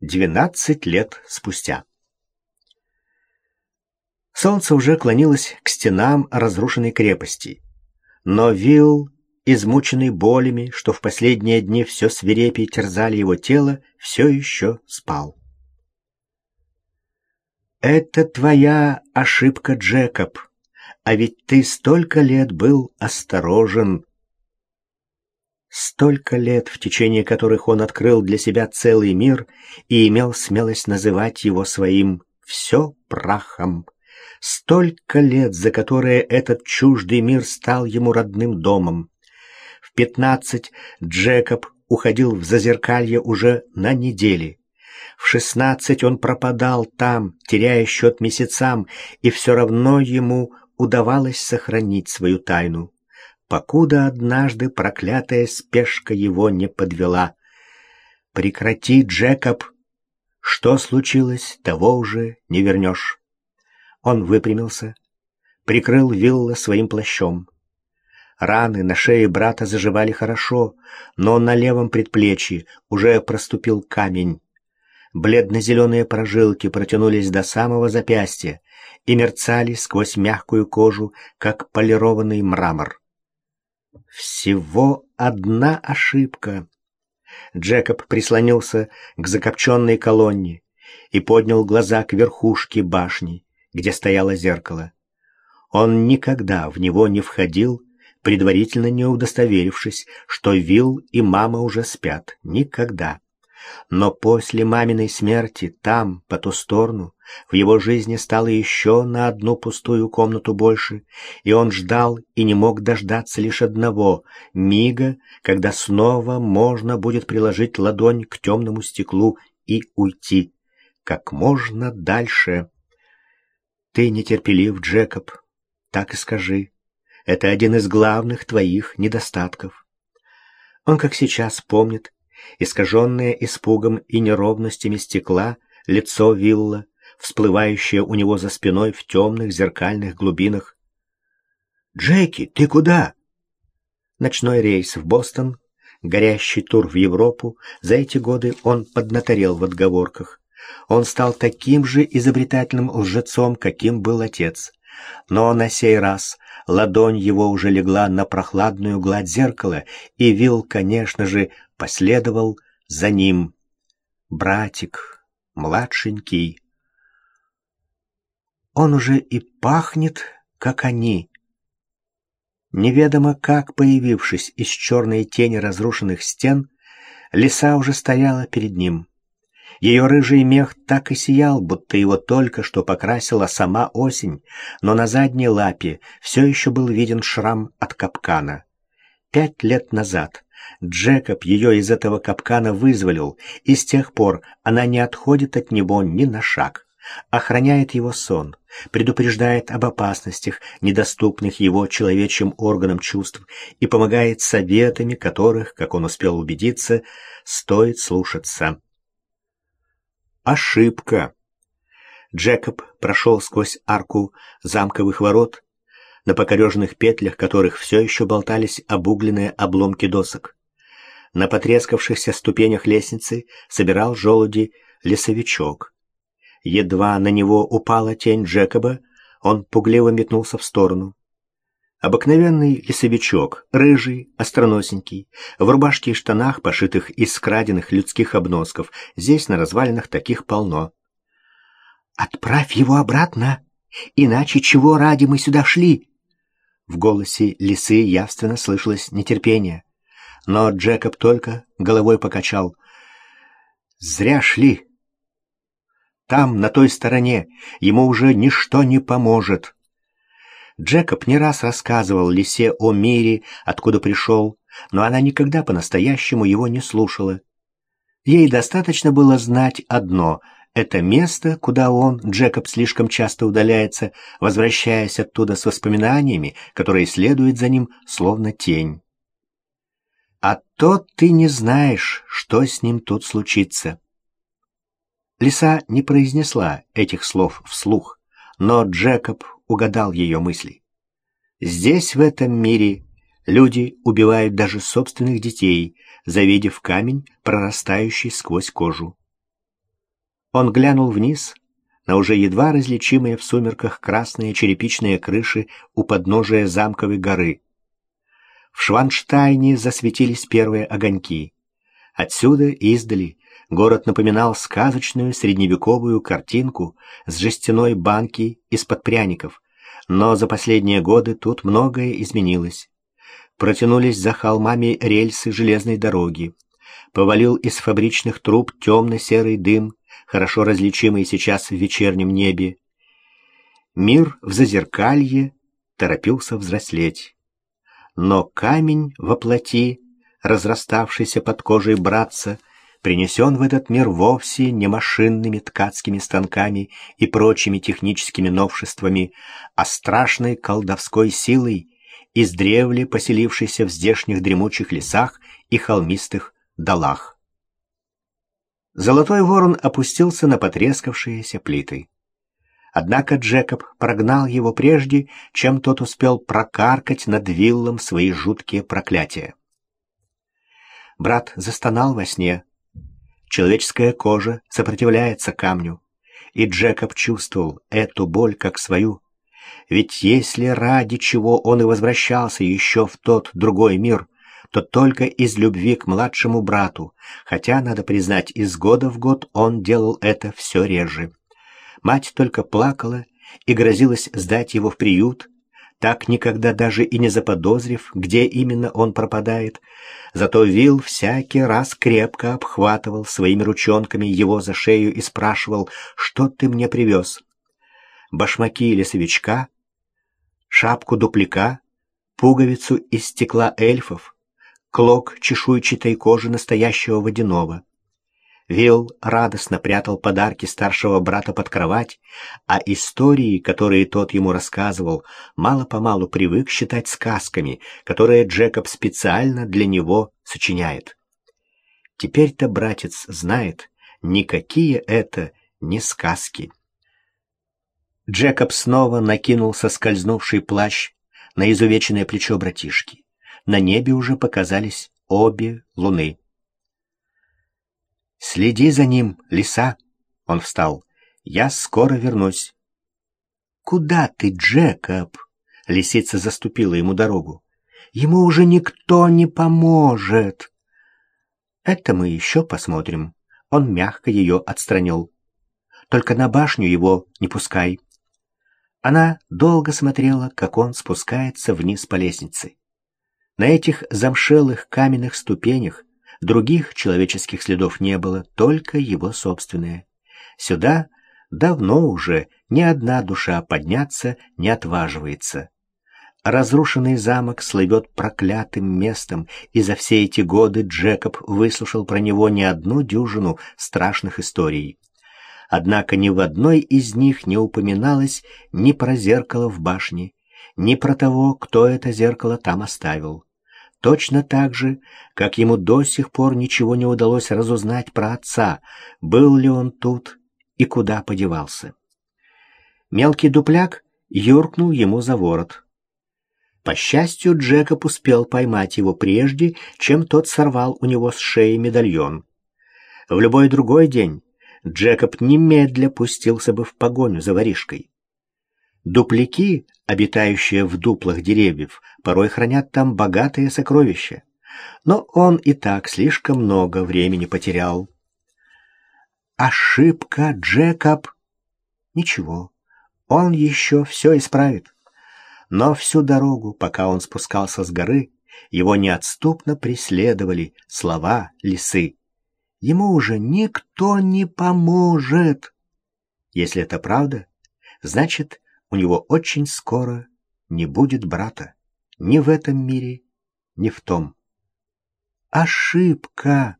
Двенадцать лет спустя. Солнце уже клонилось к стенам разрушенной крепости, но Вилл, измученный болями, что в последние дни все свирепее терзали его тело, все еще спал. «Это твоя ошибка, Джекоб, а ведь ты столько лет был осторожен», Столько лет, в течение которых он открыл для себя целый мир и имел смелость называть его своим «все прахом». Столько лет, за которые этот чуждый мир стал ему родным домом. В пятнадцать Джекоб уходил в зазеркалье уже на недели. В шестнадцать он пропадал там, теряя счет месяцам, и все равно ему удавалось сохранить свою тайну покуда однажды проклятая спешка его не подвела. «Прекрати, Джекоб! Что случилось, того уже не вернешь». Он выпрямился, прикрыл вилла своим плащом. Раны на шее брата заживали хорошо, но на левом предплечье уже проступил камень. Бледно-зеленые прожилки протянулись до самого запястья и мерцали сквозь мягкую кожу, как полированный мрамор. Всего одна ошибка. Джекоб прислонился к закопченной колонне и поднял глаза к верхушке башни, где стояло зеркало. Он никогда в него не входил, предварительно не удостоверившись, что Вилл и мама уже спят. Никогда. Но после маминой смерти там, по ту сторону, в его жизни стало еще на одну пустую комнату больше, и он ждал и не мог дождаться лишь одного — мига, когда снова можно будет приложить ладонь к темному стеклу и уйти. Как можно дальше. Ты нетерпелив, Джекоб, так и скажи. Это один из главных твоих недостатков. Он, как сейчас, помнит, искаженное испугом и неровностями стекла, лицо вилла, всплывающее у него за спиной в темных зеркальных глубинах. «Джеки, ты куда?» Ночной рейс в Бостон, горящий тур в Европу, за эти годы он поднаторел в отговорках. Он стал таким же изобретательным лжецом, каким был отец. Но на сей раз ладонь его уже легла на прохладную гладь зеркала, и Вилл, конечно же, последовал за ним. Братик, младшенький. Он уже и пахнет, как они. Неведомо как появившись из черной тени разрушенных стен, лиса уже стояла перед ним. Ее рыжий мех так и сиял, будто его только что покрасила сама осень, но на задней лапе все еще был виден шрам от капкана. Пять лет назад Джекоб ее из этого капкана вызволил, и с тех пор она не отходит от него ни на шаг, охраняет его сон, предупреждает об опасностях, недоступных его человечьим органам чувств, и помогает советами, которых, как он успел убедиться, стоит слушаться. Ошибка. Джекоб прошел сквозь арку замковых ворот, на покореженных петлях которых все еще болтались обугленные обломки досок. На потрескавшихся ступенях лестницы собирал желуди лесовичок. Едва на него упала тень Джекоба, он пугливо метнулся в сторону. Обыкновенный лесовичок, рыжий, остроносенький, в рубашке и штанах, пошитых из скраденных людских обносков. Здесь на развалинах таких полно. «Отправь его обратно, иначе чего ради мы сюда шли?» В голосе лисы явственно слышалось нетерпение но Джекоб только головой покачал. Зря шли. Там, на той стороне, ему уже ничто не поможет. Джекоб не раз рассказывал Лисе о мире, откуда пришел, но она никогда по-настоящему его не слушала. Ей достаточно было знать одно — это место, куда он, Джекоб, слишком часто удаляется, возвращаясь оттуда с воспоминаниями, которые следуют за ним, словно тень а то ты не знаешь, что с ним тут случится. Лиса не произнесла этих слов вслух, но Джекоб угадал ее мысли. Здесь, в этом мире, люди убивают даже собственных детей, завидев камень, прорастающий сквозь кожу. Он глянул вниз на уже едва различимые в сумерках красные черепичные крыши у подножия замковой горы. В Шванштайне засветились первые огоньки. Отсюда, издали, город напоминал сказочную средневековую картинку с жестяной банки из-под пряников, но за последние годы тут многое изменилось. Протянулись за холмами рельсы железной дороги. Повалил из фабричных труб темно-серый дым, хорошо различимый сейчас в вечернем небе. Мир в зазеркалье торопился взрослеть. Но камень во плоти, разраставшийся под кожей братца, принесен в этот мир вовсе не машинными ткацкими станками и прочими техническими новшествами, а страшной колдовской силой, издревле поселившейся в здешних дремучих лесах и холмистых долах. Золотой ворон опустился на потрескавшиеся плиты. Однако Джекоб прогнал его прежде, чем тот успел прокаркать над виллом свои жуткие проклятия. Брат застонал во сне. Человеческая кожа сопротивляется камню, и Джекоб чувствовал эту боль как свою. Ведь если ради чего он и возвращался еще в тот другой мир — то только из любви к младшему брату, хотя, надо признать, из года в год он делал это все реже. Мать только плакала и грозилась сдать его в приют, так никогда даже и не заподозрив, где именно он пропадает. Зато Вил всякий раз крепко обхватывал своими ручонками его за шею и спрашивал, что ты мне привез. Башмаки лесовичка, шапку дуплика, пуговицу из стекла эльфов, клок чешуйчатой кожи настоящего водяного. Вилл радостно прятал подарки старшего брата под кровать, а истории, которые тот ему рассказывал, мало-помалу привык считать сказками, которые Джекоб специально для него сочиняет. Теперь-то братец знает, никакие это не сказки. Джекоб снова накинул соскользнувший плащ на изувеченное плечо братишки на небе уже показались обе луны. «Следи за ним, лиса!» — он встал. «Я скоро вернусь». «Куда ты, Джекоб?» — лисица заступила ему дорогу. «Ему уже никто не поможет». «Это мы еще посмотрим». Он мягко ее отстранил. «Только на башню его не пускай». Она долго смотрела, как он спускается вниз по лестнице. На этих замшелых каменных ступенях других человеческих следов не было, только его собственные. Сюда давно уже ни одна душа подняться не отваживается. Разрушенный замок слывет проклятым местом, и за все эти годы Джекоб выслушал про него не одну дюжину страшных историй. Однако ни в одной из них не упоминалось ни про зеркало в башне, ни про того, кто это зеркало там оставил. Точно так же, как ему до сих пор ничего не удалось разузнать про отца, был ли он тут и куда подевался. Мелкий дупляк юркнул ему за ворот. По счастью, Джекоб успел поймать его прежде, чем тот сорвал у него с шеи медальон. В любой другой день Джекоб немедля пустился бы в погоню за воришкой. Дупляки, обитающие в дуплах деревьев, порой хранят там богатые сокровища. Но он и так слишком много времени потерял. Ошибка, Джекоб. Ничего, он еще все исправит. Но всю дорогу, пока он спускался с горы, его неотступно преследовали слова лисы. Ему уже никто не поможет. Если это правда, значит, у него очень скоро не будет брата. Ни в этом мире, ни в том. Ошибка!